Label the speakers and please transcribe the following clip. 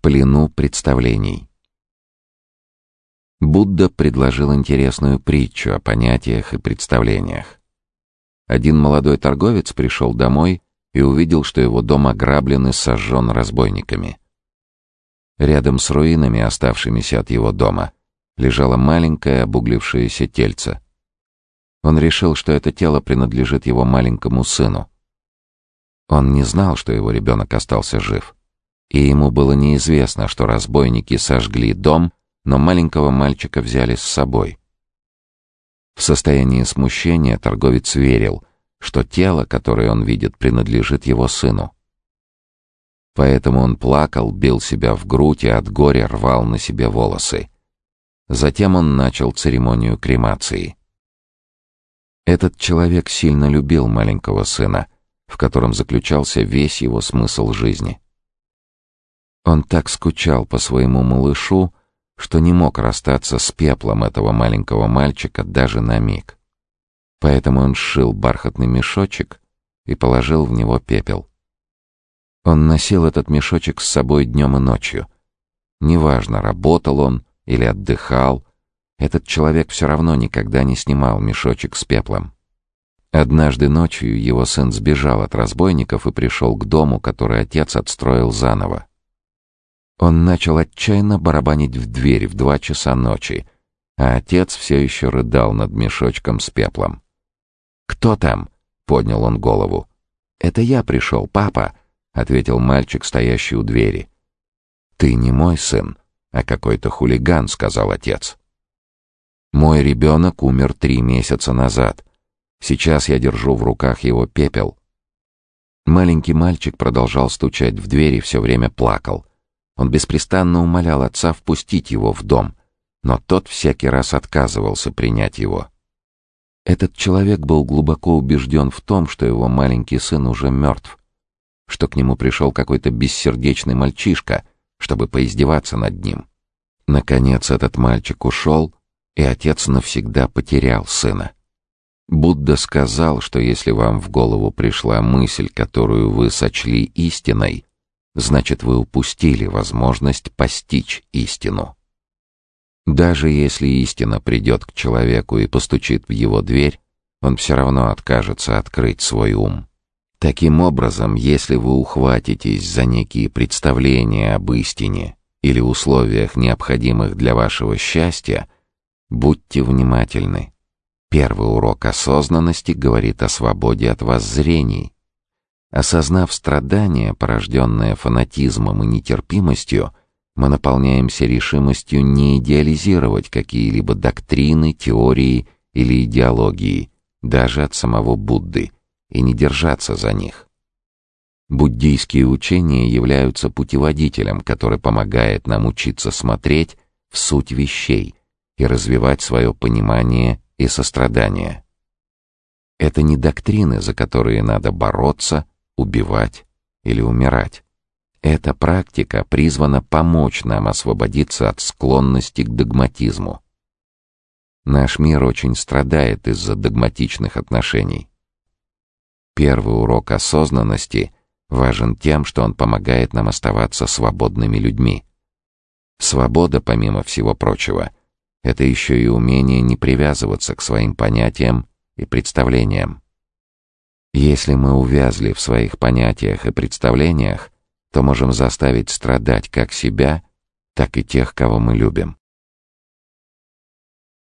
Speaker 1: плену представлений. Будда предложил интересную притчу о понятиях и представлениях. Один молодой торговец пришел домой и увидел, что его дом ограблен и сожжен разбойниками. Рядом с руинами, оставшимися от его дома, лежало маленькое обуглившееся тельце. Он решил, что это тело принадлежит его маленькому сыну. Он не знал, что его ребенок остался жив. И ему было неизвестно, что разбойники сожгли дом, но маленького мальчика взяли с собой. В состоянии смущения торговец верил, что тело, которое он видит, принадлежит его сыну. Поэтому он плакал, бил себя в грудь и от горя рвал на себе волосы. Затем он начал церемонию кремации. Этот человек сильно любил маленького сына, в котором заключался весь его смысл жизни. Он так скучал по своему малышу, что не мог расстаться с пеплом этого маленького мальчика даже на миг. Поэтому он сшил бархатный мешочек и положил в него пепел. Он носил этот мешочек с собой днем и ночью. Неважно, работал он или отдыхал, этот человек все равно никогда не снимал мешочек с пеплом. Однажды ночью его сын сбежал от разбойников и пришел к дому, который отец отстроил заново. Он начал отчаянно барабанить в дверь в два часа ночи, а отец все еще рыдал над мешочком с пеплом. «Кто там?» — поднял он голову. «Это я пришел, папа», — ответил мальчик, стоящий у двери. «Ты не мой сын, а какой-то хулиган», — сказал отец. «Мой ребенок умер три месяца назад. Сейчас я держу в руках его пепел». Маленький мальчик продолжал стучать в дверь и все время плакал. Он беспрестанно умолял отца впустить его в дом, но тот всякий раз отказывался принять его. Этот человек был глубоко убежден в том, что его маленький сын уже мертв, что к нему пришел какой-то бессердечный мальчишка, чтобы поиздеваться над ним. Наконец этот мальчик ушел, и отец навсегда потерял сына. Будда сказал, что если вам в голову пришла мысль, которую вы сочли истиной, значит, вы упустили возможность постичь истину. Даже если истина придет к человеку и постучит в его дверь, он все равно откажется открыть свой ум. Таким образом, если вы ухватитесь за некие представления об истине или условиях, необходимых для вашего счастья, будьте внимательны. Первый урок осознанности говорит о свободе от воззрений, Осознав страдания, порожденные фанатизмом и нетерпимостью, мы наполняемся решимостью не идеализировать какие-либо доктрины, теории или идеологии, даже от самого Будды, и не держаться за них. Буддийские учения являются путеводителем, который помогает нам учиться смотреть в суть вещей и развивать свое понимание и сострадание. Это не доктрины, за которые надо бороться убивать или умирать. Эта практика призвана помочь нам освободиться от склонности к догматизму. Наш мир очень страдает из-за догматичных отношений. Первый урок осознанности важен тем, что он помогает нам оставаться свободными людьми. Свобода, помимо всего прочего, это еще и умение не привязываться к своим понятиям и представлениям. Если мы увязли в своих понятиях и представлениях, то можем заставить страдать как себя, так и тех, кого мы любим.